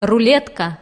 рулетка.